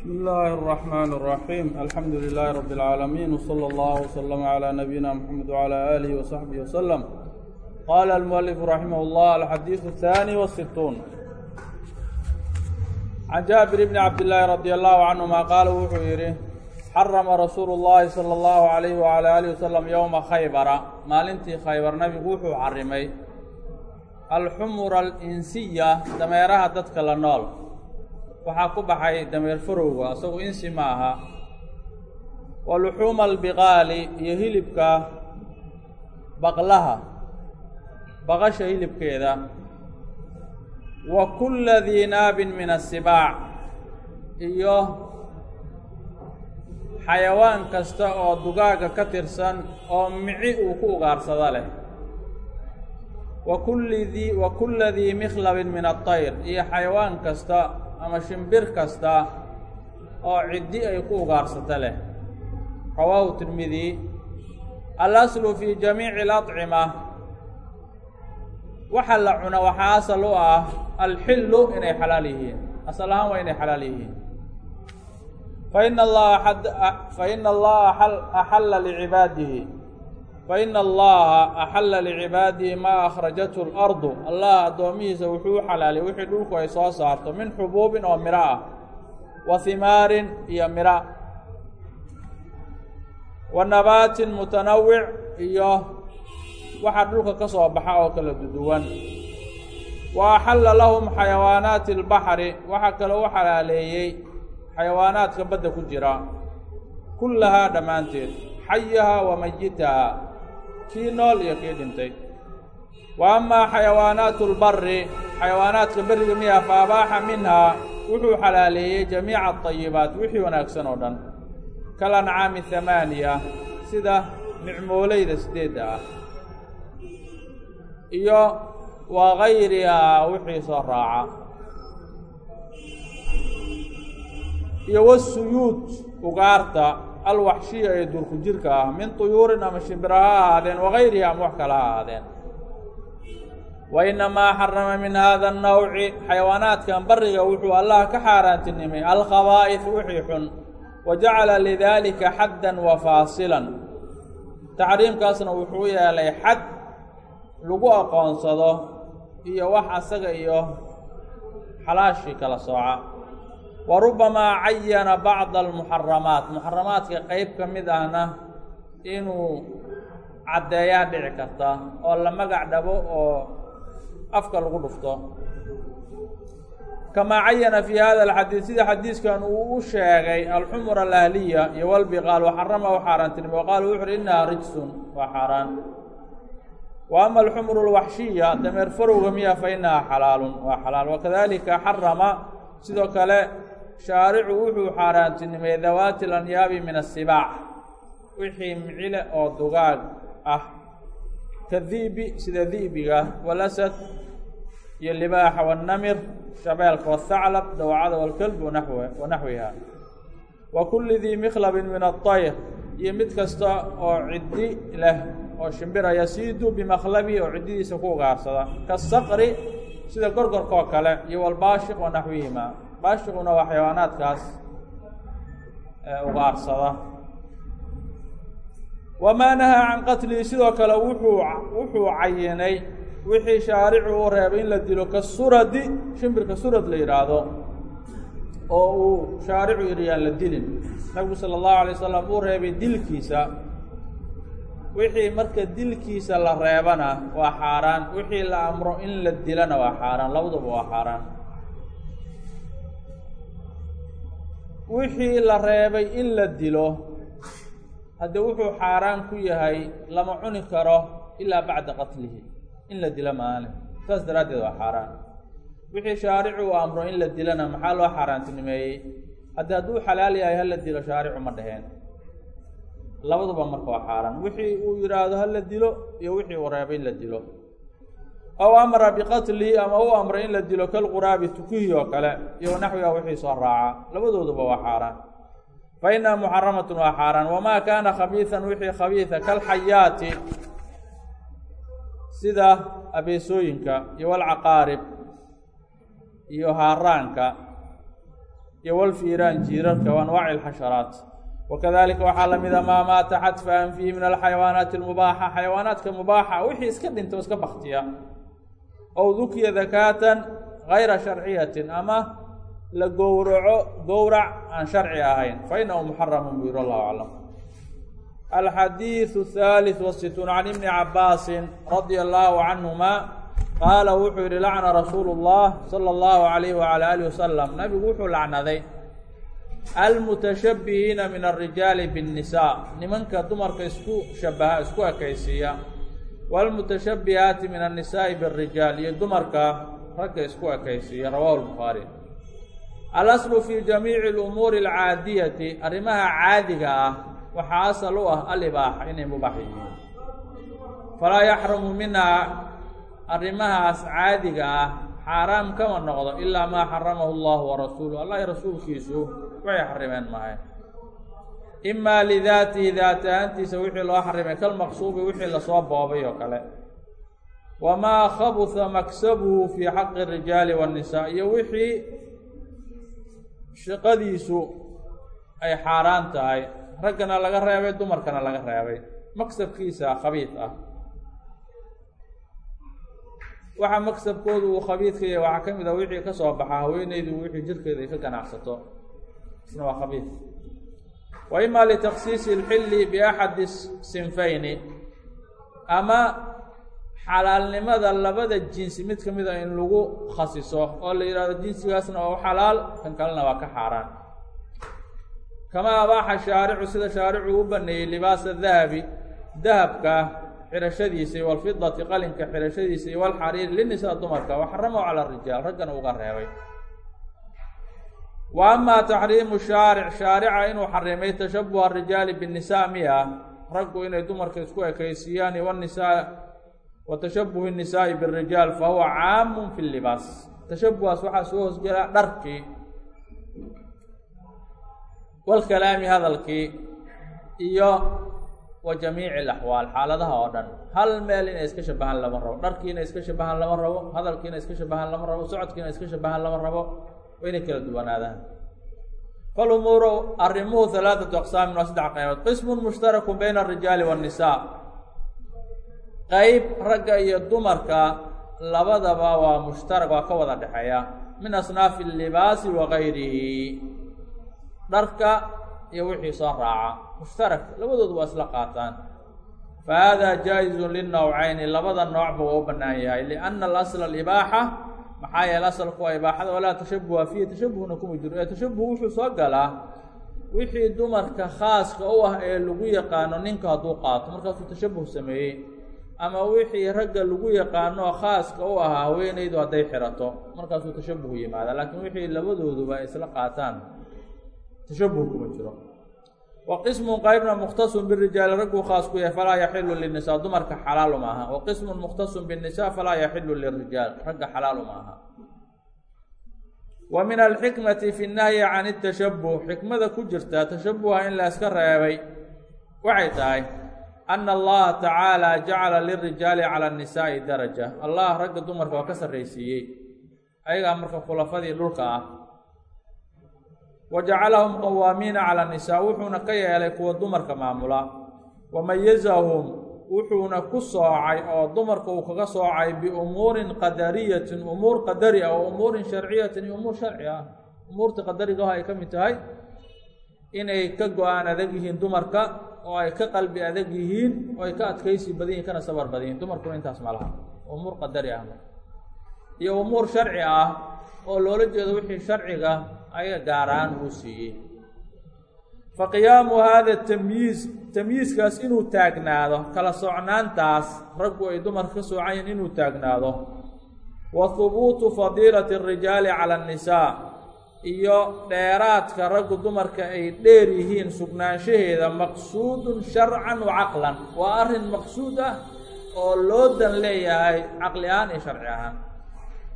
بسم الله الرحمن الرحيم الحمد لله رب العالمين وصلى الله وسلم على نبينا محمد وعلى آله وصحبه وسلم قال المؤلف رحمه الله الحديث الثاني والستون عن جابر بن عبد الله رضي الله عنهما قال wuxuu yihi xarama rasuulu الlahi salى الlahu عalayh وعalى آله وsلم yowma khaybara maalintii khaybar nabigu wuxuu xarimay alxumura alinsiya dameeraha dadka la nool waxaa ku baxay dameer farowga isagu insi ma aha. Wa luxuuma albiqaali iyo hilibka baqlaha baqasha hilibkeeda. Wa kulla dii naabin min asibaac iyo xayawaan kasta oo dugaaga ka tirsan oo mici uu ku ugaarsado leh. Wa kulli dii wa kulla dii mikhlabin min atayr iyo xayawaan kasta ama shimbir kasta oo ciddi ay ku ugaarsato leh. Rawaahu tirmidi alaslu fii jamiici alacima waxa la cuna waxaa asal u ah alxillu inay xalaal yihiin. Asal ahaan waa inay xalaal yihiin. Faina allaha axalla licibaadihi faina allaha axalla licibaadihi maa akhrajathu اlardu allah addoomihiisa wuxuu u xalaaliyay wixii dhulku ay soo saarto min xubuubin oo miro ah wa himaarin iyo miro wa nabaatin mutanawic iyo waxa dhulka ka soo baxa oo kala duduwan wa axalla lahum xayawaanaati اlbaxri waxaa kaloo u xalaaleeyey xayawaanaadka badda ku jira kullahaa dhammaanteed xayaha wa mayitaha kii nool iyo kii dhintay. Wa amaa xayawaanaatu lbari xayawaanaadka beriga miya fa abaaxa minhaa wuxuu xalaaleeyey jamiica adayibaat wixii wanaagsan oo dhan. Kal ancaami hamaaniya sida nicmoolayda sideedda ah. Iyo wa gayrihaa wixii soo raaca. Iyo wasuyuud ugaarta alwaxshiya ee duurku jirka ah min tuyuurin ama shimbira ha ahaadeen wagayrihi ama wax kale ha ahaadeen. Wa inamaa xarama min hada annawci xayawaanaadkan bariga wuxuu allah ka xaaraantinimay alkhabaa'if wixii xun wa jacala lidaalika xaddan wa faasilan. Taxriimkaasna wuxuu yeelay xad lagu aqoonsado iyo wax asaga iyo xalaashii kala sooca wa rubamaa cayana bacda almuxaramaat muxaramaadka qeyb ka mid ahna inuu caddeeyaa dhici karta oo la magac dhabo oo afka lagu dhufto. Kamaa cayana fii hada alxadiid sida xadiiskan uu u sheegay alxumur alahliya iyo walbiqaal. Waxarama u xaaraantinimo wa qaala wuxu uhi innahaa rijsun. Waa xaaraan. Wa ama alxumur alwaxshiya dameer farowga miya fa inahaa xalaalun waa xalaal. Wakadalika xarama sidoo kale shaaricu wuxuu xaaraantinimay dawaati alanyaabi min asibaac wixii micile oo dugaag ah. Ka diibi sida di'biga walasad iyo libaaxa waannamir shabeelka wathaclab dawacada walkalbi wanaxw wa naxwiha wa kulli dii mikhlabin min atayr iyo mid kasta oo ciddi leh oo shimbira yasiidu bimakhlabi oo ciddidiisa ku ugaarsada kasaqri sida gorgorkoo kale iyo walbaashiq wa baashiquna waa xayawaanaadkaas ugaarsada wamaa nahaa can qatlihi sidoo kale wuxuu wuxuu cayinay wixii shaaricu uu reebay in la dilo ka suradi shimbirka surad la yidhaahdo oo uu shaaricu yidhi yaan la dilin. Nabigu sala allahu alay wasalam uu reebay dilkiisa. Wixii marka dilkiisa la reebana waa xaaraan wixii la amro in la dilana waa xaaraan labaduba waa xaaraan wixii la reebay in la dilo haddii wuxuu xaaraan ku yahay lama cuni karo ilaa bacda qatlihi. In la dilo maane saas daraaddeed waa xaaraan. Wixii shaaricu uu amro in la dilana maxaa loo xaaraantinimeeyey? Haddii hadduu xalaal yahay hala dilo shaaricu ma dheheen labaduba marka waa xaaraan. Wixii uu yidhaahdo hala dilo iyo wixii uu reebay in la dilo aw amara biqatlihi ama u amray in la dilo kalquraabi tukihi oo kale iyo naxwiga wixii soo raaca labadooduba waa xaaraan fa inaha muxaramatun waa xaaraan wamaa kaana khabiisan wixii khabiisa kalxayaati sida abeesooyinka iyo walcaqaarib iyo haaraanka iyo walfiiraan jiirarka wa anwaaci alxasharaat wakadalika waxaa lamida maa maata xadfa anfihi min alxayawaanaati almubaaxa xayawaanaadka mubaaxa wixii iska dhinta o iska baktiya ow dukiya dakaatan gayra sharciyatin ama la gowraco gowrac aan sharci ahayn. Fa inahu muxaramun buu yiri allahu aclam alxadiidu thalith wasituun can ibni cabaasin radia allahu canhuma qaala wuxuu yihi lacna rasuulu اllah sala allahu alayh wala alih wasalam nabigu wuxuu lacnaday almutashabihiina min alrijaali biاnnisaa nimanka dumarka isku shabaha isku ekaysiiya wاlmutashabihaati min الnisaaءi bالrijaal iyo dumarka ragga isku ekaysiiya rawahu الbukhaari alaslu fi jamiici اlumuuri اlcaadiyati arrimaha caadiga ah waxaa asal u ah alibaaxa inay mubaax yihiin falaa yaxrumu minhaa arrimahaas caadiga ah xaaraam kama noqdo ilaa maa xaramahu allahu warasuuluh allah i rasuulkiisu waxay xarimeen mahay imaa lidaatihi daat ahaantiisa wixii loo xarimay kalmaqsuubi wixii la soo boobay oo kale. Wamaa khabuha maksabuhu fii xaqi rijaali waannisaa iyo wixii shaqadiisu ay xaaraan tahay. Raggana laga reebay dumarkana laga reebay. Maksabkiisa khabiid ah. Waxaa maksabkoodu uu khabiidka yahay waxaa ka mid a wixii ka soo baxa haweeneydu wixii jirkeeda ay ka ganacsato. Isna waa khabiid wa ima litaksiisi اlxilli biaxadi sinfayni. Ama xalaalnimada labada jinsi mid ka mid a in lagu khasiso oo la yidhahdo jinsigaasna waa u xalaal kan kalena waa ka xaaraan. Kamaa abaaxa shaaricu sida shaaricu u baneeyey libaasa dahabi dahabka xirashadiisa iyo walfidati qalinka xirashadiisa iyo walxariiri linisaa dumarka wa xaramahu cala rijaal raggana uga reebay wa amaa taxriimu shaaric shaarica inuu xarimay tashabuha rijaali binnisaa miya raggu inay dumarka isku ekaysiiyaan wanisaa wa tashabuhi الnisaa'i birijaal fa huwa caamun fi libaas tashabuhaas waxaa soo hoosgela dharkii walkalaami hadalkii iyo wa jamiici alaxwaal xaaladaha oo dhan hal meel inay iska shabahaan lama rabo dharkii inay iska shabahaan lama rabo hadalkii inay iska shabahaan lama rabo socodkii inay iska shabahaan lama rabo waa inay kala duwanaadaan. Falumuuru arrimuhu halaaثatu aqsaamin waa saddex qaybood. Qismun mushtarakun bayna arijaali waannisaa qeyb ragga iyo dumarka labadaba waa mushtarak waa ka wada dhexeeya. Min asnaafi اlibaasi wa gayrihi dharka iyo wixii soo raaca. Mushtarak labadoodu waa isla qaataan. Fa hada jaa-izun linowcayni labada noocba waa u bannaan yahay lianna alasla alibaaxa maxaa yeele asalku waa ibaaxada walaa tashabuha fiihi tashabuhna kuma jiro. Ee tashabuh wuxuu soo galaa wixii dumarka khaaska u ah ee lagu yaqaano ninka hadduu qaato markaasuu tashabuh sameeyey ama wixii ragga lagu yaqaano khaaska u ahaa haweenaydu hadday xirato markaasuu tashabuhu yimaada. Laakiin wixii labadooduba isla qaataan tashabuh kuma jiro wa qismun qaybna mukhtasun birijaali ragguu khaas ku yahay falaa yaxilu linisaa dumarka xalaalu ma aha. Wa qismun mukhtasun binnisaa falaa yaxilu lirijaal ragga xalaalu ma aha. Wa min alxikmati fi nnahyi can اtashabuh xikmada ku jirta tashabuha in la iska reebay waxay tahay ana allaha tacaala jacala lirijaali cala annisaa'i daraja. Allah ragga dumarka waa ka sarraysiiyey. Ayagaa marka khulafadii dhulka ah wa jacalahum qawaamiina cala nisaa wuxuuna ka yeelay kuwa dumarka maamula. Wa mayazahum wuxuuna ku soocay oo dumarka uu kaga soocay biumuurin qadariyatin umuur qadari ah oo umuurin sharciyatin iyo umuur sharci ah. Umuurta qadarigaha ay ka mid tahay inay ka go'aan adag yihiin dumarka oo ay ka qalbi adag yihiin oo ay ka adkaysi badan yihiin kana sabar badan yihiin dumarkuna intaas ma laha. Umuur qadari ah. Iyo umuur sharci ah oo loola jeedo wixii sharciga ayaga gaaraan uu siiyey. Fa qiyaamu hada tamyiiz tamyiiskaas inuu taagnaado kala socnaantaas raggu ay dumarka ka soocayiin inuu taagnaado. Wa hubuutu fadiilati arijaali cala annisaa iyo dheeraadka raggu dumarka ay dheer yihiin sugnaanshaheeda maqsuudun sharcan wa caqlan. Waa arrin maqsuud ah oo loo dan leeyahay caqli ahaan iyo sharci ahaan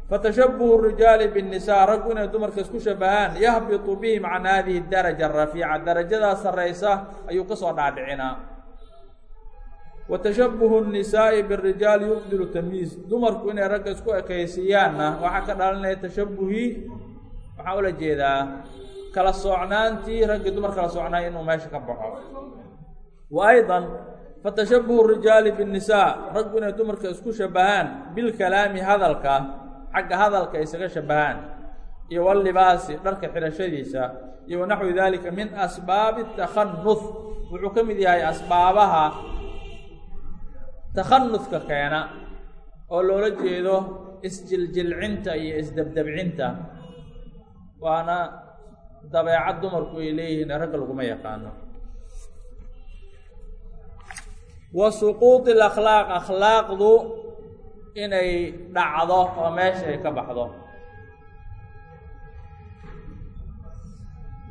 fatashabuhu rijaali bnisaa raggu inay dumarka isku shabahaan yahbitu bihim can haadihi daraja rafiica darajadaa saraysa ayuu ka soo dhaadhicinaa wa tashabuhu nisaa'i birijaali yubdilu tamyiiz dumarku inay ragga isku ekaysiiyaanna waxaa ka dhalanaya tashabuhi waxaa ula jeedaa kala soocnaantii raggii dumar kala socnaay inuu meesha ka baxo wa aydan fatashabuhu rijaali bnisaa raggu inay dumarka isku shabahaan bilkalaami hadalka xagga hadalka isaga shabahaan iyo walibaasi dharka xidhashadiisa iyo wanaxwi dalika min asbaabi takhanuth wuxuu ka mid yahay asbaabaha takhanudka keena oo loola jeedo isjiljilcinta iyo isdebdebcinta waana dabeecad dumarku ay leeyihiin ee ragga laguma yaqaano. Wa suquuط اlakhlaaq akhlaaqdu inay dhacdo oo meeshay ka baxdo.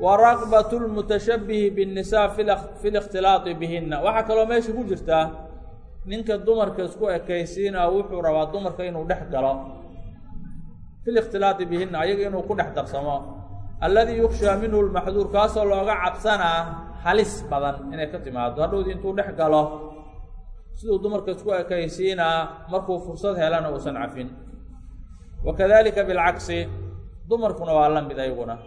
Wa raqbatu lmutashabihi binnisaa fi likhtilaaqi bihinna. Waxaa kaloo meesha ku jirtaa ninka dumarka isku ekaysiinaa wuxuu rabaa dumarka inuu dhex galo. Fi likhtilaaqi bihinna ayaga inuu ku dhex darsamo. Alladii yukshaa minhu lmaxduur kaasoo looga cabsanaa halis badan inay ka timaado hadhowdi intuu dhex galo siduu dumarka isku ekaysiinaa markuu fursad helana uusan cafin. Wa kadalika bilcagsi dumarkuna waa la mid ayaguna.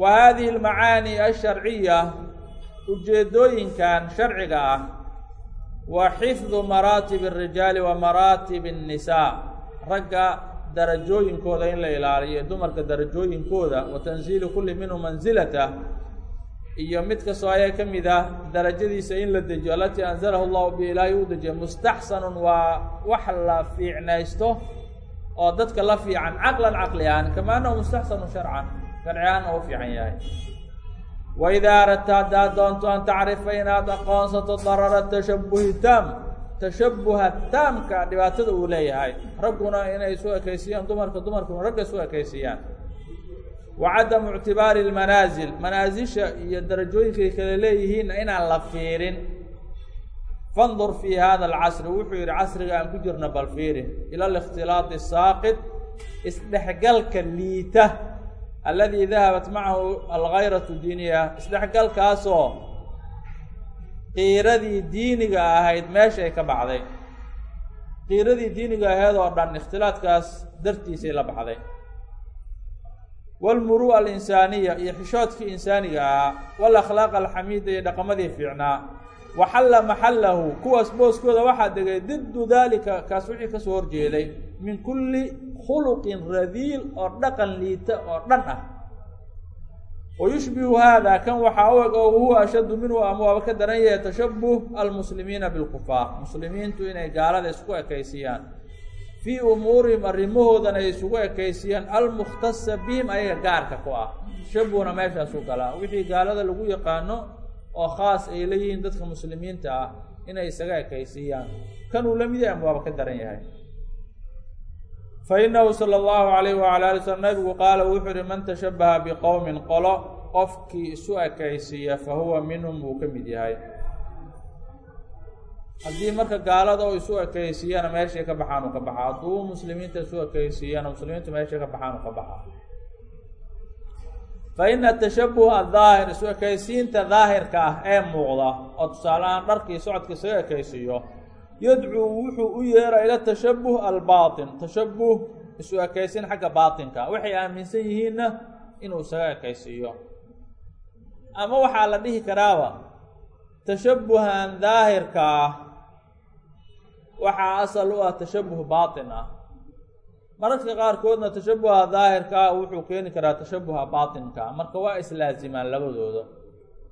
Wa haadihi almacaani alsharciya ujeeddooyinkan sharciga ah waa xifdu maraatibi arijaali wa maraatibi annisaa ragga darajooyinkooda in la ilaaliyo dumarka darajooyinkooda wa tanziilu kulli minhu mansilata iyo mid kastoo ayaa ka mid ah darajadiisa in la dejiyo alatii anzalahu llahu bi ilaahay u dejiya mustaxsanun waa wax la fiicnaysto oo dadka la fiican caqlan caqli ahaan kama anahu mustaxsanun sharcan sharci ahaana u fiican yahay. Wa idaa aradta haddaad doonto an tacrifa inaad aqoonsato darara tashabuhi taam tashabuha taamka dhibaatada uu leeyahay ragguna inay isu ekaysiiyaan dumarka dumarkuna ragga isu ekaysiiyaan wa cadamu ictibaari lmanaasil manaasisha iyo darajooyinkay kale leeyihiinna inaan la fiirin. fandur fii hada alcasri wuxuu yidhi casriga aan ku jirna bal fiiri ila alikhtilaati saaqid isdhexgalka liita alladii dahabat macahu algayratu diiniya isdhexgalkaasoo qiiradii diiniga ahayd meeshay ka baxday qiiradii diiniga ahayd oo dhan ikhtilaadkaas dartiisay la baxday wاlmuru'a alinsaaniya iyo xishoodkii insaaniga ahaa wاlakhlaaq alxamiida iyo dhaqamadii fiicnaa waxalla maxallahu kuwaas booskooda waxaa degay didu dalika kaas wixii ka soo horjeeday min kulli khuluqin radiil oo dhaqan liita oo dhan ah wayushbihu hada kan waxaa u eg oo huwa ashaddu minhu ama waaba ka daran yahay tashabuh almuslimiina bilkufaar muslimiintu inay gaalada isku ekaysiiyaan fii umuurihim arrimahoodana ay isugu ekaysiiyaan almukhtasa bihim ayaga gaarka ku ah. Tashabuhna meeshaasu galaa wixii gaalada lagu yaqaano oo khaas ay leeyihiin dadka muslimiinta ah inay isaga ekaysiiyaan. Kanuu la mid yahay ama waaba ka daran yahay. Fa inahu sala allahu alayh wala ali slm nabigu qaala wuxuu yihi man tashabaha biqowmin qolo qofkii isu ekaysiiya fa huwa minhum wuu ka mid yahay haddii marka gaalada oo isu ekaysiiyana meeshay ka baxaan u ka baxa. Hadduu muslimiinta isu ekaysiiyana muslimiintu meeshay ka baxaan u ka baxa. Fa ina tashabuha adaahir isu ekaysiinta daahirka ah ee muuqda oo tusaaleahaan dharkii socodka isaga ekaysiiyo yadcuu wuxuu u yeera ila tashabuh albaatin. Tashabuh isu ekaysiin xagga baatinka. Waxay aaminsan yihiinna inuu isaga ekaysiiyo. Ama waxaa la dhihi karaaba tashabuhan daahirka ah waxaa asal u ah tashabuh baatin ah. Mararka qaarkoodna tashabuha daahirka ah wuxuu keeni karaa tashabuha baatinka marka waa islaasimaan labadooda.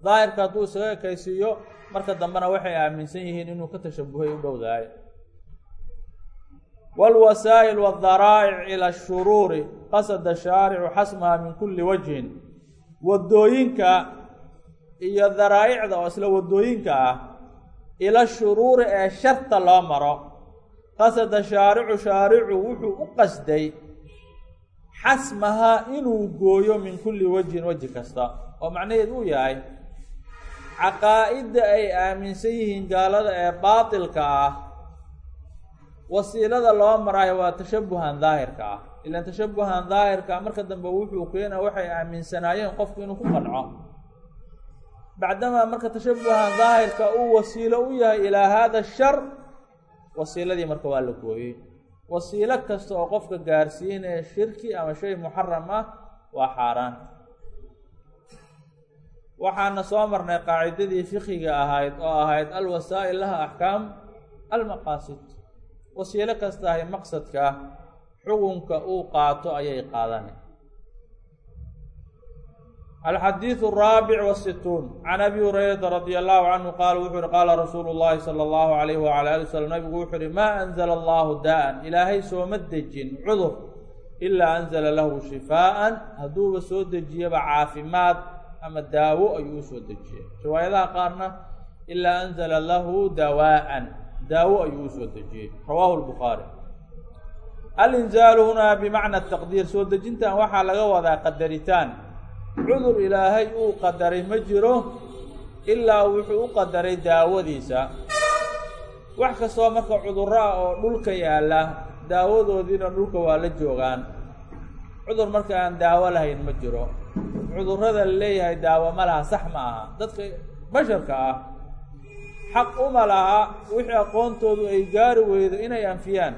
Daahirka hadduu isaga ekaysiiyo marka dambena waxay aaminsan yihiin inuu ka tashabuhay u dhowdahay. Walwasaa'il wdaraa'ic ila shuruuri qasada shaaricu xasmaha min kulli wajhin. Wadooyinka iyo daraaicda oo isla waddooyinka ah ila shuruuri ee sharta loo maro. Qasada shaaricu shaaricu wuxuu u qasday xasmaha inuu gooyo min kulli wajhin weji kasta. Oo macnaheed uu yahay caqaa'idda ay aaminsan yihiin gaalada ee baatilka ah wasiilada loo maraayo waa tashabuhan daahirka ah. Ilaan tashabuhan daahirka marka dambe wuxuu keena waxay aaminsanaayeen qofku inuu ku qanco bacdamaa marka tashabuhan daahirka uu wasiilo u yahay ilaa hada shar wasiiladii marka waa la gooyey. Wasiilo kasta oo qofka gaarsiinaya shirki ama shay muxaram ah waa xaaraan. Waxaana soo marnay qaacidadii fikiga ahayd oo ahayd alwasaa'il laha axkaam almaqaasid. Wasiilo kasta ahay maqsadka xukunka uu qaato ayay qaadana alxadiidu araabic wasituun can abi hurayrata radia allahu canhu qaala wuxuu uhi qaala rasuulu llahi sala allahu alayhi wala ali wasalam nabigu wuxuu uhi maa anzala allahu daa'an ilaahay sooma dejin cudur ilaa anzala lahu shifaa'an hadduuba soo dejiyaba caafimaad ama daawo ayuu u soo dejiyay riwaayadaha qaarna ilaa anzala lahu dawaa'an daawo ayuu u soo dejiyey rawaahu lbukhaari alinzaalu hunaa bimacna taqdiir soo dejintan waxaa laga wadaa qadaritaan cudur ilaahay uu qadaray ma jiro ilaa wuxuu u qadaray daawadiisa. Wax kastoo marka cudurro ah oo dhulka yaalla daawadoodiina dhulka waa la joogaan. Cudur marka aan daawo lahayn ma jiro. Cudurrada la leeyahay daawo ma laha sax ma aha. Dadka basharka ah xaq uma laha wixii aqoontoodu ay gaari weydo inay anfiyaan.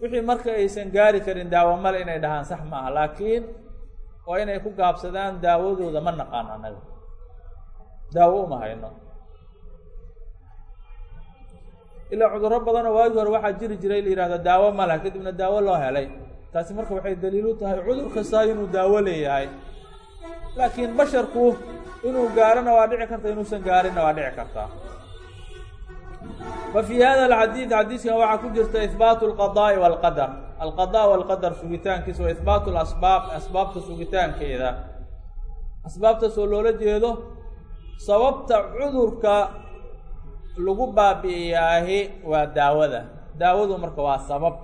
Wixii marka aysan gaari karin daawo male inay dhahaan sax ma aha. Laakiin waa inay ku gaabsadaan daawadooda ma naqaan annaga. Daawo uma hayno. Ilaa cudurro badanoo waagii hore waxaa jiri jiray la yihahdo daawo ma laha kadibna daawo loo helay. Taasi marka waxay daliil u tahay cudur kastaa inuu daawo leeyahay. Laakiin basharku inuu gaarona waa dhici karta inuusan gaarinna waa dhici kartaa fa fii hada alxadiid xadiiskan waxaa ku jirta ihbaatu alqadaa'i walqadar alqada walqadar sugitaankiisa wa ihbaatu lasbaab asbaabta sugitaankeeda. Asbaabtaasoo loola jeedo sababta cudurka lagu baabi'iyaahi waa daawada. Daawadu marka waa sabab.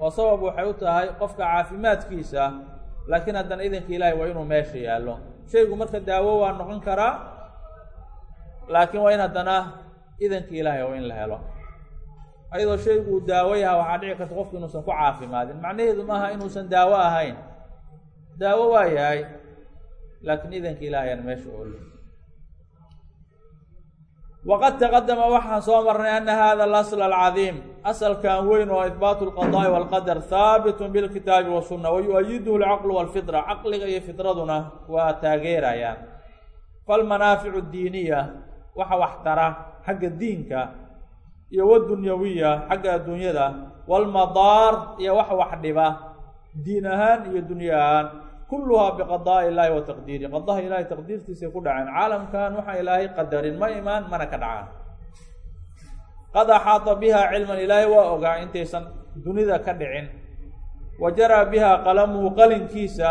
Oo sabab waxay u tahay qofka caafimaadkiisa laakiin haddana idanka ilaahay waa inuu meesha yaallo. Shaygu marka daawo waa noqon karaa laakiin waa in haddana idanka ilaahay waa in la helo ayadoo shaygu uu daawo yaha waxaa dhici karta qofku inuusan ku caafimaadin macnaheedu maaha inuusan daawo ahayn. Daawo waa yahay laakiin idanka ilaahay aan meesha oolo waqad taqadama waxaan soo marnay ana hada alasl alcadiim asalkan weyn oo ihbaatu lqadaa'i walqadar haabitun bilkitaabi wasunna wayu-ayiduhu alcaqlu walfitra. Caqliga iyo fitraduna waa taageerayaan. Falmanaaficu diiniya waxa wax tara xagga diinka iyo wadunyawiya xagga adduunyada walmadaar iyo wax wax dhiba diin ahaan iyo dunyo ahaan. Kulluhaa biqadaa'i illaahi wa taqdiiri. Qadaha ilaahay taqdiirtiisay ku dhaceen. Caalamkan waxaa ilaahay qadarin. Ma imaan mana ka dhacaan. Qad axaata biha cilman ilaahay waa ogaa intaysan dunida ka dhicin. Wa jaraa biha qalamuhu qalinkiisa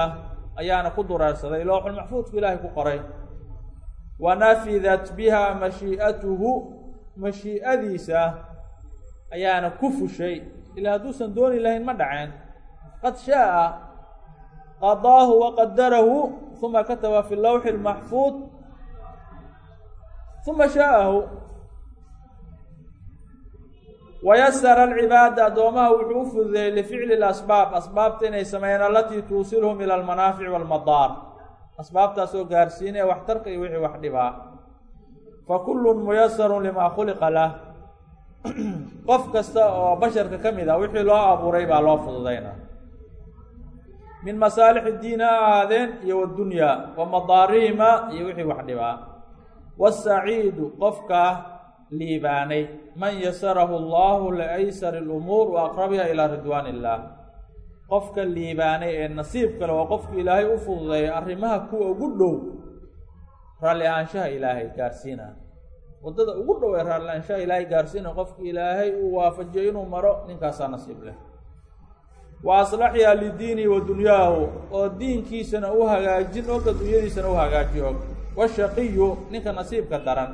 ayaana ku dureersaday looxulmaxfuudku ilaahay ku qoray. Wa nafidat biha mashii'atuhu mashii'adiisa ayaana ku fushay. Ilaa hadduusan dooni lahayn ma dhaceen. Qad shaaa qadaahu waqadarahu uma kataba fi lawxi اlmaxfuud uma shaa'ahu wayasara alcibaada addoomaha wuxuu u fududeeyey lificli lasbaab asbaabta inay sameeyeen alatii tuusilhum ila almanaafici walmadaar asbaabtaasoo gaarsiinaya waxtarka iyo wixii wax dhibaa fa kullun muyasarun limaa khuliqa lah qof kasta oo basharka ka mid ah wixii loo abuuray baa loo fududayna min masaalixi diin ha ahaadeen iyo waddunyaa wa madaarihima iyo wixii wax dhibaa wasaciidu qofka liibaanay man yasarahu allahu liaysari lumuur wa aqrabiha ilaa ridwaan illaah qofka liibaanay ee nasiib kale waa qofka ilaahay u fududeeya arrimaha kuwa ugu dhow raalli ahaanshaha ilaahay gaarsiina. Waddada ugu dhow ee raalli ahaanshaha ilaahay gaarsiina qofka ilaahay uu waafajiyo inuu maro ninkaasaa nasiib leh. Wa aslaxyaa lidiinihi wa dunyaahu oo diinkiisana u hagaajin og adduunyadiisana u hagaaji og washaqiyu ninka nasiibka daran.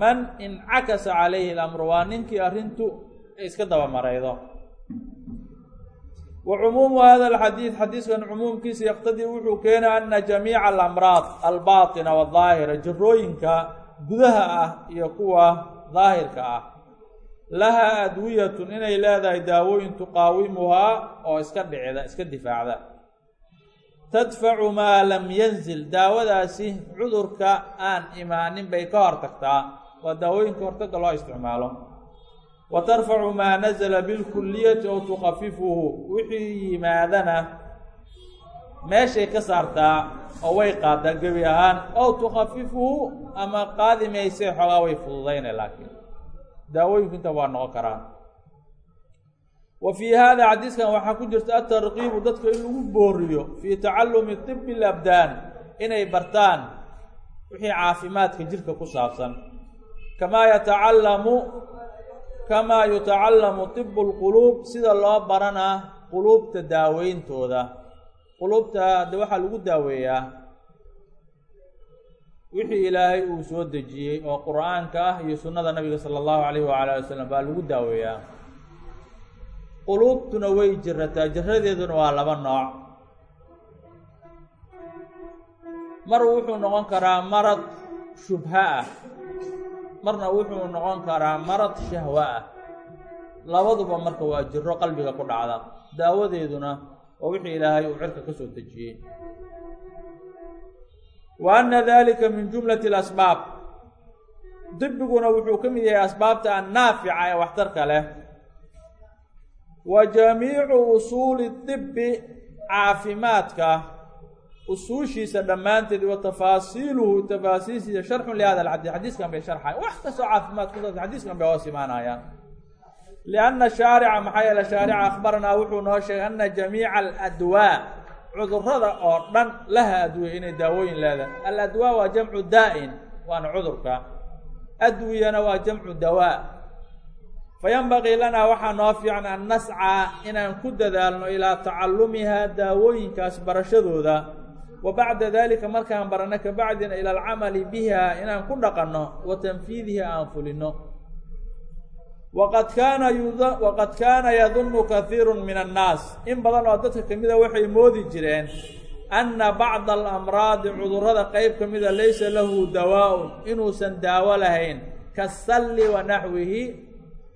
Man incakasa calayhi lamru waa ninkii arrintu iska dabamaraydo wa cumuumu hada alxadiid xadiiskan cumuumkiisa yaqtadii wuxuu keenay ana jamiica alamraad albaatina wadaahira jirooyinka gudaha ah iyo kuwa daahirka ah lahaa adwiyatun inay leedahay daawooyin tuqaawimuhaa oo iska dhicda iska difaacda tadfacu maa lam yanzil daawadaasi cudurka aan imaanin bay ka hortagtaa waa daawooyinka hortaga loo isticmaalo wa tarfacu maa nazala bilkuliyati oo tukafifuhu wixii yimaadana meeshay ka saartaa oo way qaadaan gebi ahaan ow tukhafifuhu ama qaadi mayse xoogaa way fududayna laakiin daawooyinku inta waa noqon karaan wa fii hada xadiiskan waxaa ku jirta atarkiibu dadka in lagu booriyo fii tacalumi tibi labdaan inay bartaan wixii caafimaadka jirka ku saabsan kamaa yatacallamu kamaa yutacallamu tibu lquluub sida loo baranaa quluubta daaweyntooda. Quluubta de waxaa lagu daaweeyaa wixii ilaahay uu soo dejiyey oo qur'aanka ah iyo sunnada nabiga sala allahu alayh waala ali wasalam baa lagu daaweeyaa. Quluubtuna way jirataa jiradeeduna waa laba nooc. Mar wuxuu noqon karaa marad shubha ah marna wuxuu noqon karaa marad shahwa ah. Labaduba marka waa jiro qalbiga ku dhacda. Daawadeeduna waa wixii ilaahay uu cirka ka soo dejiyey. Wa anna dalika min jumlati alasbaab. Dibiguna wuxuu ka mid yahay asbaabta annaafica ee waxtarka leh. Wa jamiicu usuuli dibi caafimaadka usuushiisa dhammaanteed wa tafaasiiluhu tafaasiilsiisa sharxun lihada alxadiis xadiiskan bay sharxay wax kastoo caafimaad ku saabsan xadiiskan bay hoos imaanayaan lianna shaarica maxaa yeele shaarica akhbaranaa wuxuu noo sheegay ana jamiica aladwaa cudurrada oo dhan laha adwiya inay daawooyin leedahay. Aladwaa waa jamcu daa-in waana cudurka. Adwiyana waa jamcu dawaa. Fayanbagii lanaa waxaa noo fiican an nascaa inaan ku dadaalno ilaa tacalumihaa daawooyinkaas barashadooda wa bacda dalika markaan barano kabacdina ila alcamali biha inaan ku dhaqanno wa tanfiidihi aan fulino waqad kaana waqad kaana yadunnu kahiiru min annaas. In badan oo dadka kamida waxay moodi jireen anna bacda alamraadi cudurrada qeyb ka mida laysa lahu dawaa-un inuusan daawo lahayn kasalli wa naxwihi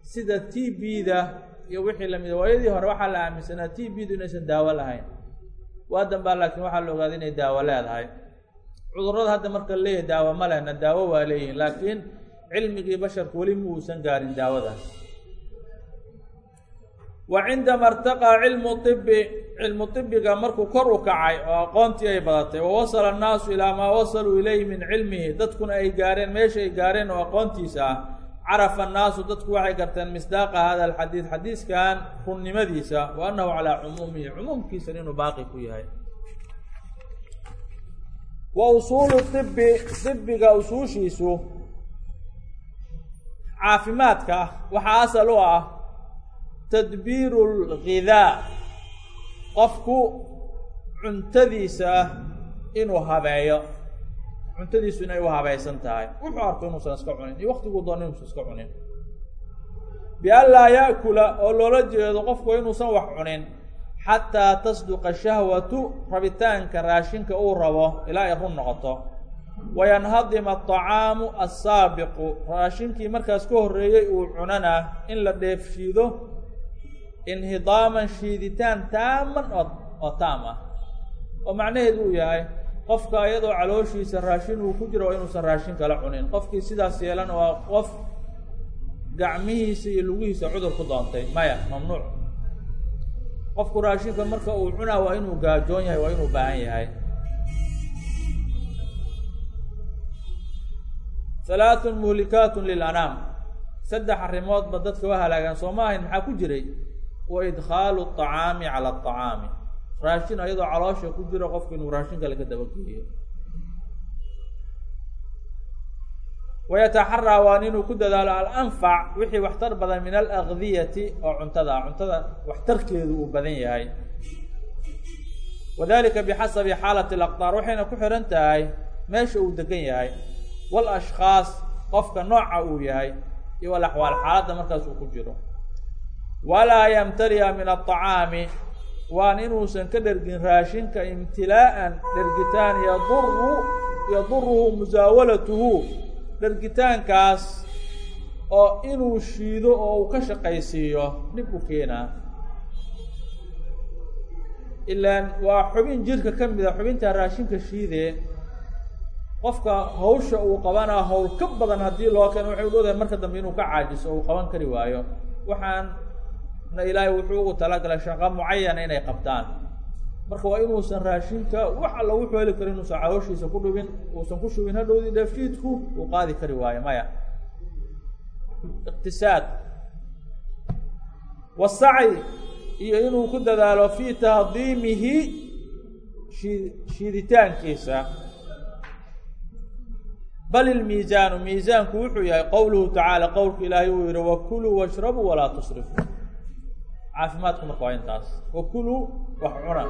sida t b-da iyo wixii lamida waayadii hore waxaa la aaminsanaa t b-du inaysan daawo lahayn waa dambaa laakiin waxaa la ogaaday inay daawo leedahay. Cudurada hadda marka leeyahay daawo ma lehna daawo waa leeyihiin laakiin cilmigii basharka weli ma uusan gaarin daawadaas wa cindama irtaqaa cilmu ibi cilmu ibiga markuu kor u kacay oo aqoontii ay badatay wa wasala annaasu ilaa maa wasaluu ilayhi min cilmihi dadkuna ay gaareen meesha ay gaareen oo aqoontiisa ah carafa annaasu dadku waxay garteen misdaaqa hada alxadiid xadiiskan runnimadiisa wa annahu calaa cumuumihi cumuumkiisan inuu baaqi ku yahay. Wa usuulu ibi ibiga usuushiisu caafimaadka waxaa asal u ah tadbiiru lghidaa qofku cuntadiisa inuu habeeyo cuntadiisu inay u habaysan tahay. Wuxuu arko inuusan iska cunin. Iyo waktiguu doono inuusan iska cunin. Bian laa yaakula oo loola jeedo qofku inuusan wax cunin xataa tasduqa shahwatu rabitaanka raashinka uu rabo ilaa ay run noqoto. Wayanhadima aطacaamu assaabiqu. Raashinkii markaas ka horreeyey uu cunana in la dheefshiido inhidaaman shiiditaan taaman oo taam ah. Oo macnaheedu uu yahay qofka iyadoo calooshiisa raashin uu ku jiro waa inuusan raashin kala cunin. Qofkii sidaas yeelan waa qof gacmihiisa iyo lugihiisa cudur ku doontay. Maya mamnuuc. Qofku raashinka marka uu cunaa waa inuu gaajoon yahay waa inuu baahan yahay. Halaathun muhlikaatun lilanaam saddex arrimoodba dadka waa halaagaan soo ma ahayn maxaa ku jiray? Wa idkhaalu aطacaami cala aطacaami raashin ayadoo caloosha ku jiro qofku inuu raashin kale ka dabageeyo wayataxaraa waan inuu ku dadaalo alanfac wixii waxtar badan min alagdiyati oo cuntada. Cuntada waxtarkeedu uu badan yahay. Wadalika bixasabi xaalati alaqtaar waxayna ku xihan tahay meesha uu degan yahay walashkhaas qofka nooca uu yahay iyo walaxwaal xaaladda markaas uu ku jiro. Walaa yamtali'a min aلطacaami waan inuusan ka dhergin raashinka imtilaa'an dhergitaan yaduru yaduruhu musaawalatuhu dhergitaankaas oo inuu shiido oo uu ka shaqaysiiyo dhib u keenaa ilaan waa xubin jirka ka mid a xubintaa raashinka shiidee qofka hawsha uu qabanaa hawl ka badan haddii loo keeno waxay u dhowdahay marka dambe inuu ka caajiso o uu qaban kari waayo. Waxaan na ilaahay wuxuu ugu talagalay shaqo mucayana inay qabtaan. Marka waa inuusan raashinka wax alla wuxuu heli karo inuusan calooshiisa ku dhubin uusan ku shubin hadhowdii dheefshiidku uu qaadi kari waayo maya. Iqtisaad. Wasacyi. Iyo inuu ku dadaalo fii tahdiimihi shii shiiditaankiisa bal ilmiisaanu miisaanku wuxuu yahay qowluhu tacaala qowlka ilaahay uu yihi wakuluu washrabuu walaa tusrifuu caafimaadku marka waa intaas. Wakuluu wax cuna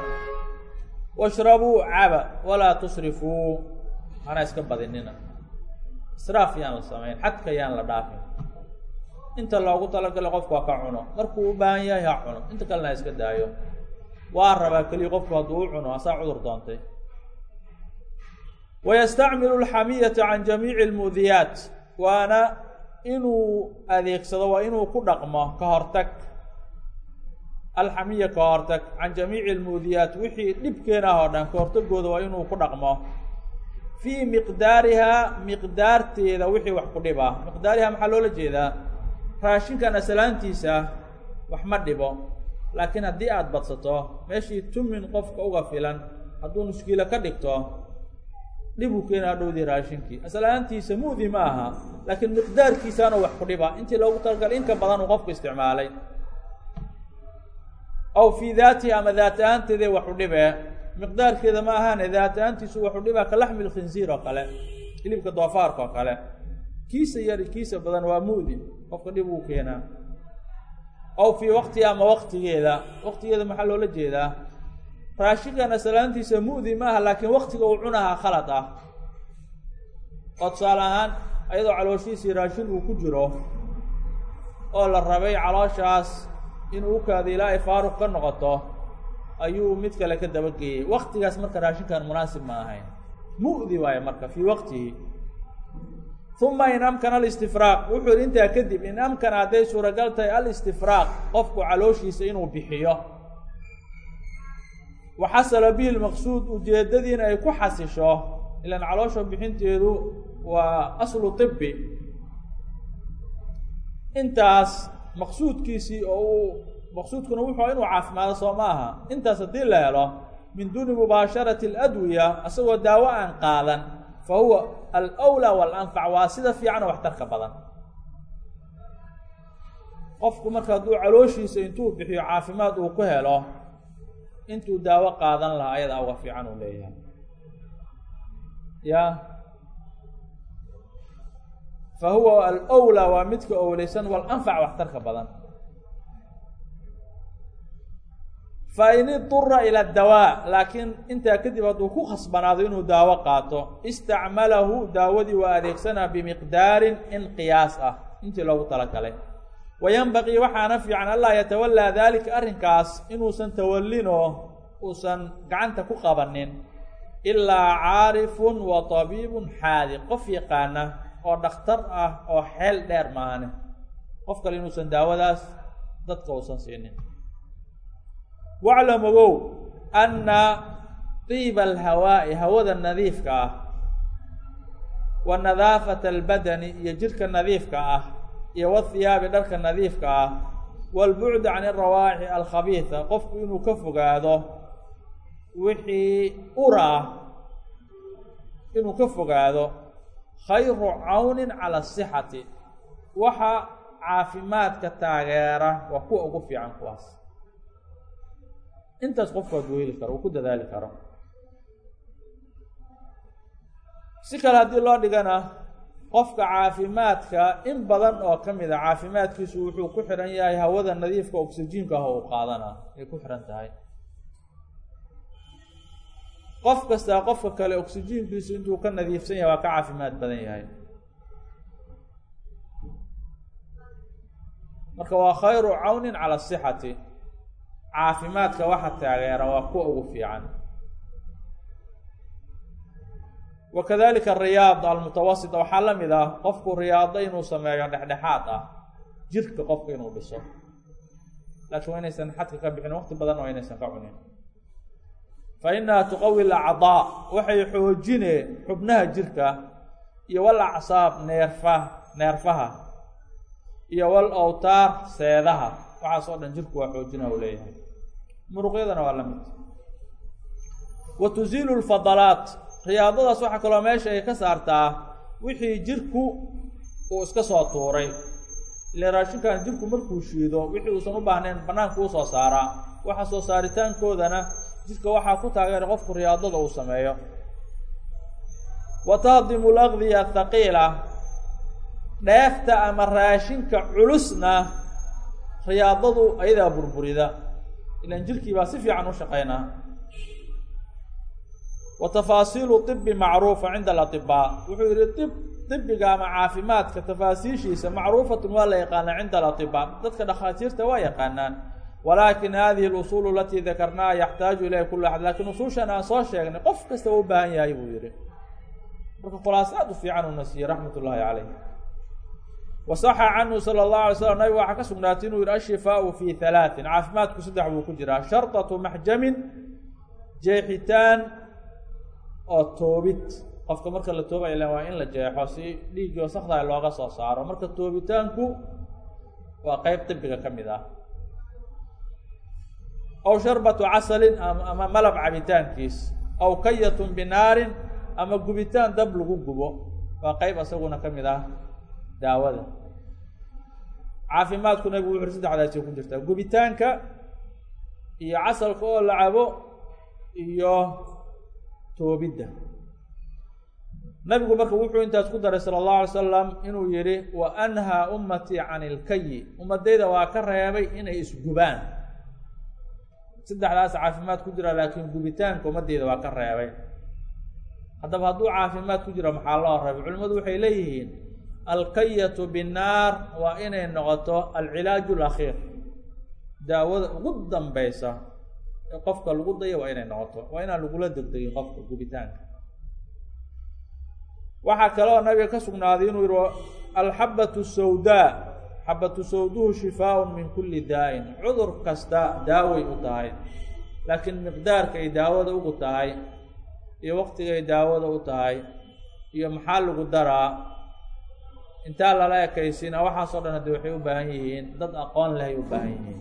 washrabuu caba walaa tusrifuu. Hana iska badinina. Israaf yaan la samayn. Xadka yaan la dhaafin. Inta loogu talagalay qofku waa ka cuno. Markuu u baahan yahay ha cuno. Inta kalena ha iska daayo. Waa rabaa keliya qofku hadduu u cuno asaa cudur doontay. Wayastacmilu alxamiyata can jamiici almuudiyaat waana inuu adeegsado waa inuu ku dhaqmo ka hortag alxamiya ka hortag can jamiici almuudiyaat wixii dhibkeenah oo dhan ka hortagooda waa inuu ku dhaqmo. Fii miqdaarihaa miqdaarteeda wixii wax ku dhiba miqdaarihaa maxaa loola jeedaa? Raashinkan asalaantiisa wax ma dhibo. Laakiin haddii aada badsato meeshii tumin qofka uga filan hadduu nuskiilo ka dhigto dhibuu keenaa dhowdii raashinkii. Asalaantiisa muudi ma aha laakiin miqdaarkiisaana wax ku dhiba. Intii loogu talagalay inka badan uu qofku isticmaalay aw fii daatihi ama daat ahaanteeda wax u dhibee miqdaarkeeda ma ahaane daat ahaantiisu waxu dhibaa ka laxmi lkhinsiir oo kale hilibka doofaarka oo kale. Kiisa yari kiisa badan waa muudi qofka dhib uu keenaa. Aw fii waqtiha ama waqtigeeda waqtigeeda maxaa loola jeedaa? Raashinkan asalaantiisa mu'di ma aha laakiin waktiga uu cunahaa khalad ah. Oo tusaale ahaan ayadoo calooshiisii raashin uu ku jiro oo la rabay calooshaas inuu u kaado ilaa ay faaruq ka noqoto ayuu mid kale ka dabageeyey. Waktigaas marka raashinkan munaasib ma ahayn. Mu'di waayo marka fii waqtihi. Uma in amkana alistifraaq. Wuxuu yihi intaa kadib in amkana hadday suuragal tahay alistifraaq qofku calooshiisa inuu bixiyo. Wa xasala bihi lmaqsuud ujeedadiina ay ku xasisho ilan caloosha bixinteedu waa aslu tibi intaas maqsuudkiisii oo uu maqsuudkuna wuxuu inuu caafimaado soo ma aha intaas haddii la helo min duuni mubaasharati aladwiya asagoo daawo aan qaadan fa huwa alwlaa walanfac waa sida fiicanoo waxtarka badan. Qofku marka hadduu calooshiisa intuu bixiyo caafimaad uu ku helo intuu daawo qaadan lahaa ayadaa uga fiican uu leeyahay. Ya fa huwa alwlaa waa midka owleysan walanfac waxtarka badan. Fa in idura ila dawaa laakiin intaa kadib hadduu ku khasbanaado inuu daawo qaato istacmalahu daawadii waa adeegsanaa bimiqdaarin in qiyaas ah intii loogu talagalay. Wayanbaqii waxaana fiican anlaa yatawallaa daalika arrinkaas inuusan tawallinoo uusan gacanta ku qabanin ilaa caarifun wa tabiibun xaadi qof yaqaana oo dhakhtar ah oo xeel dheer maahane. Qof kale inuusan daawadaas dadka uusan siinin. Waclam ogow anna diiba alhawaa'i hawada nadiifka ah wa nadaafata albadani iyo jidhka nadiifka ah iyo wathiyaabi dharka nadiifka ah waalbucdu can irawaaixi alkhabiida qofku inuu ka fogaado wixii ura ah inuu ka fogaado khayru cawnin cala asixati waxa caafimaadka taageera waa kuwa ugu fiican kuwaas. Intaas qofku hadduu heli karo uu ku dadaali karo. Si kale haddii loo dhigana qofka caafimaadka in badan oo ka mid a caafimaadkiisu wuxuu ku xihan yahay hawada nadiifka oksijiinka ah uu qaadana ay ku xihan tahay qof kastaa qofka kale oksijiinkiisu intuu ka nadiifsan yahay waa ka caafimaad badan yahay. Marka waa khayru cawnin cala asixati caafimaadka waxa taageera waa kuwa ugu fiican. Wakadalika ariyaad almutawasita waxaa la mid ah qofku riyaado inuu sameeyo dhexdhexaad ah jirka qofka inuu dhiso. Laakiin waa inaysan xadka ka bixin waqti badan oo inaysan ka cunin fa inaha tuqawi lacdaa waxay xoojine xubnaha jirka iyo wal acsaab neerfa neerfaha iyo wal awtaar seedaha waxaas oo dhan jirku waa xoojina u leeyahay muruqyadana waa la mid wa tusiilu lfadalaat riyaadadaas waxaa kaloo meesha ay ka saartaa wixii jirku uu iska soo tuuray ile raashinkan jirku markuu shiido wixii uusan u baahnayn bannaanka uu soo saaraa waxa soo saaritaankoodana jirka waxaa ku taageera qofku riyaadada uu sameeyo. Wa tahdimu laqdiya athaqiila dheefta ama raashinka culusna riyaadadu ayadaa burburida. Ilan jirkii baa si fiican u shaqaynaa. Wa tafaasiilu طibi macruufa cinda alatibaa wuxuu yihi ib ibiga ama caafimaadka tafaasiishiisa macruufatun waa la yaqaanaa cinda alatibaa dadka dhakhaatiirta waa yaqaanaan walaakin hadihi اlusuul alatii dakarnaha yaxtaaju ilayha kulu axad lakiin usuushan aan soo sheegnay qof kasta u baahan yahay buu yihi marka khulaasa aad u fiican uu nasiiyey raxmat ullaahi caleyh wasaxa canhu sala allahu alay slam nabiga waxaa ka sugnaatay inuu yihi ashifaau fi halaatin caafimaadku saddex buu ku jiraa. Sharطatu maxjamin jeexitaan oo toobid qofka marka la toobay ilan waa in la jeexo si dhiiggii wasakdaa looga soo saaro. Marka toobitaanku waa qeyb dibiga ka mid ah aw sharbatu casalin ama malab cabitaankiis aw kayatun binaarin ama gubitaan dab lagu gubo. Waa qeyb isaguna ka mid ah daawada. Caafimaadku nabigu wuxu saddexdaasi ku jirtaa. Gubitaanka iyo casalka oo la cabo iyo toobidda. Nabigu marka wuxuu intaas ku daray sala allahu alay slam inuu yihi wa anhaa ummatii can ilkayi ummadayda waa ka reebay inay isgubaan saddexdaas caafimaad ku jira laakiin gubitaanka ummadeyda waa ka reebay. Haddaba hadduu caafimaad ku jira maxaa loo reebay? Culimmadu waxay leeyihiin alkayatu binnaar waa inay noqoto alcilaaju alakhiir daawada ugu dambeysa ee qofka lagu daya waa inay noqoto waa inaan lagula degdegin qofka gubitaanka. Waxaa kaloo nabiga ka sugnaaday inuu yihi alxabatu sawdaa xabatu sawduhu shifaaun min kulli daa'in cudur kasta daaway u tahay laakiin miqdaarka ay daawada ugu tahay iyo waqtigay daawada u tahay iyo maxaa lagu daraa intaa lala ekaysiina waxaasoo dhan haddi waxay u baahan yihiin dad aqoon leh ay u baahan yihiin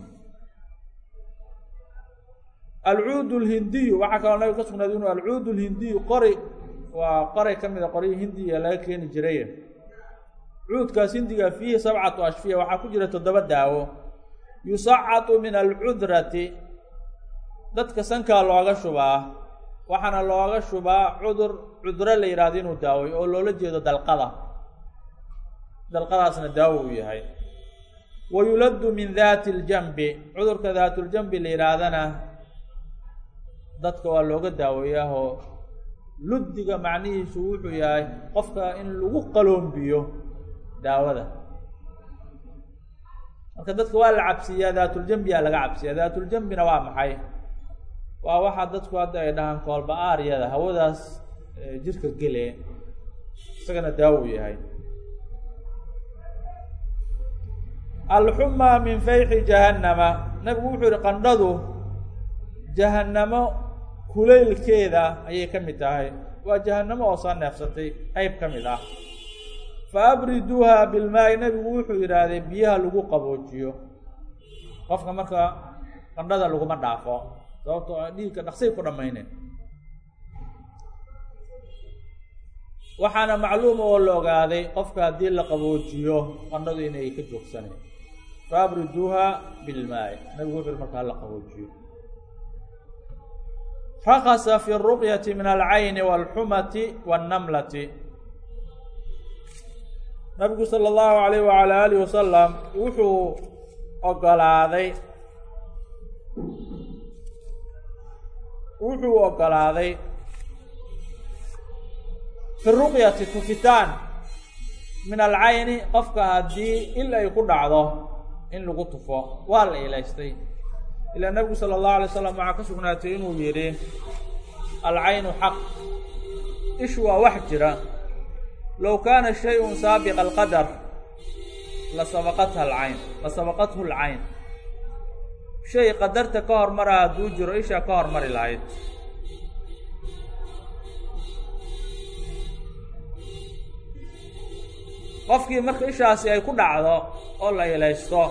alcuud lhindiyu waxaa kaloo nabiga ka sugnaaday inuu alcuud lhindiyu qori waa qoray ka mid a qoryo hindiya laga keeni jiray cuudkaas hindiga fiihi sabcatu ashfiya waxaa ku jira toddoba daawo. Yusacatu min alcudrati dadka sankaa looga shubaa. Waxaana looga shubaa cudur cudro la yidhahdo inuu daaway oo loola jeedo dalqada. Dalqadaasna daawo uu yahay. Wa yuladdu min daati ljambi cudurka daatuljambi la yidhaahdana dadka waa looga daaweeyaahoo luddiga macnihiisu wuxuu yahay qofka in lagu qaloombiyo daawada. Marka dadka waa la cabsiiyaa daatuljambiyaa laga cabsiyaa daatuljambina waa maxay? Waa waxaa dadku hadda ay dhahaan koolba-aaryada hawadaas jirka gele isagana daawo yahay. Alxumaa min fayxi jahannama. Nabigu wuxuu yihi qandhadu jahannamo kulaylkeeda ayay ka mid tahay. Waa jahannamo oo soo neefsatay qeyb ka mid ah fa abriduuha bilmaa'i nabigu wuxuu yidhaahday biyaha lagu qaboojiyo. Qofka marka qandhada laguma dhaafo sababtoo dhiigka dhaqsay ku dhammaynen waxaana macluuma oo la ogaaday qofka haddii la qaboojiyo qandhadu inay ka joogsaneen fa abriduuha bilmaa'i nabigu wuxuu marka hala qaboojiyo. Rakasa fi ruqyati min alcayni walxumati wannamlati nabigu sala allahu alayh wala alihi wasalam wuxuu ogolaaday wuxuu ogolaaday fi ruqyati tufitaan min alcayni qofka haddii il ay ku dhacdo in lagu tufo waa la ilaystay. Ilaa nabigu sala allahu alay slam waxaa ka sugnaatay inuu yidhi alcaynu xaq ishu waa wax jira low kaana shayun saabiqa alqadar la sabaqatha alcayn la sabaqathu alcayn shay qadarta ka hormara hadduu jiro ishaa ka hormari lahayd qofkii marka ishaasi ay ku dhacdo oo la ilaysto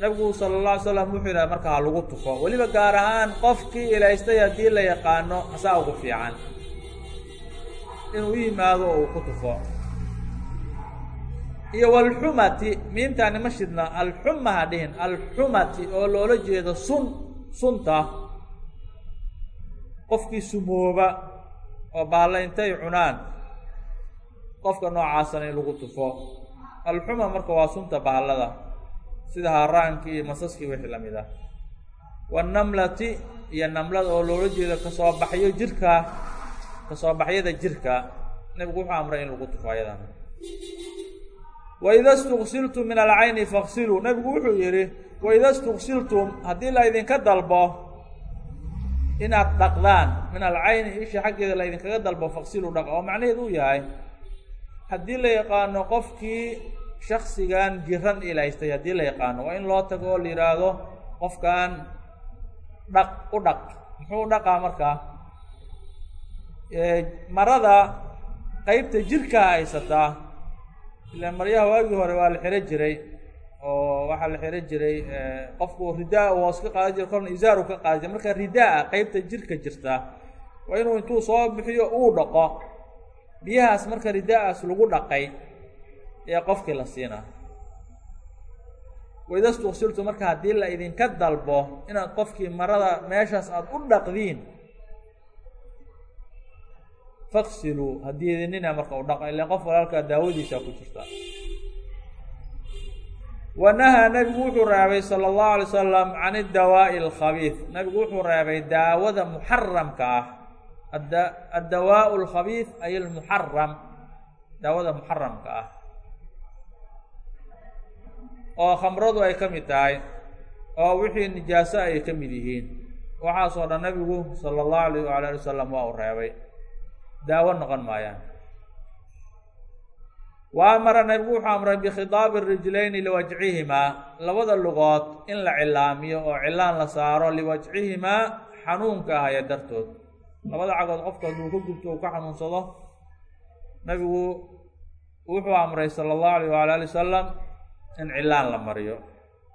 nabigu sala اlla alay slam wuxuu yidhaha marka ha lagu tufo weliba gaar ahaan qofkii ilaystay haddii la yaqaano asaa ugu fiican inuu u yimaado oo uu ku tufo. Iyo walxumati miimtaani ma shidna alxuma ha dhihin alxumati oo loola jeedo sun sunta qofkii sumooba oo baalla intay cunaan qofka noocaasana in lagu tufo. Alxuma marka waa sunta baallada sida haaraankii iyo masaskii wixii la mid ah wanamlati iyo namlada oo loola jeedo ka soo baxyo jirka ka soo baxyada jirka nebigu wuxuu amray in lagu tufo ayadan. Waida istuqsiltum min alcayni faqsiluu nebigu wuxuu yidhi waida istuqsiltum haddii la ydinka dalbo inaad dhaqdaan min alcayni isha xaggeeda la ydinkaga dalbo faqsiluu dhaq oo macnaheedu uu yahay haddii la yaqaano qofkii shaksigan jiran ilaystay haddii la yaqaano waa in loo tago oo la yidhaahdo qofkan dhaq u dhaq muxuu dhaqaa markaa marada qeybta jirkaa haysataa ila maryaha waagii hore waa la xiro jiray oo waxaa la xiro jiray qofku ridaa hoos ka qaadan jira korna isaaru ka qaadan jira marka ridaa qeybta jirka jirta waa inuu intuu soo bixiyo uu dhaqo. Biyahaas marka ridaa'aas lagu dhaqay ee qofkii la siinaa. Waidastuqsiltu marka haddii la idinka dalbo inaad qofkii marada meeshaas aada u dhaqdiin faqsiluu haddii idinina marka u dhaqa ilan qof walaalkaa daawadiisa ku jirta. Wanahaa nabigu wuxuu reebay sala allahu alay salam can iddawaa'i alkhabiid nabigu wuxuu reebay daawada muxaramka ah. Addawaau alkhabiid ay almuxaram daawada muxaramka ah. Oo khamradu ay ka mid tahay oo wixii nijaaso ay ka mid yihiin. Waxaasoo dhan nabigu sala allahu alayh waala ali wasalam waa uu reebay daawo noqon maayaan wa amara nabigu wuxuu amray bikhidaabi rijlayni liwajcihimaa labada lugood in la cilaamiyo oo cilaan la saaro liwajcihimaa xanuunka ahaya dartood labada cagood qofka hadduu ka gubto uu ka xanuunsado nabigu wuxuu amray sala allahu alayh waala ali wasalam in cilaan la mariyo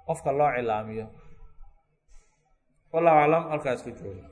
qofka loo cilaamiyo wallahu aclam halkaas ka jooga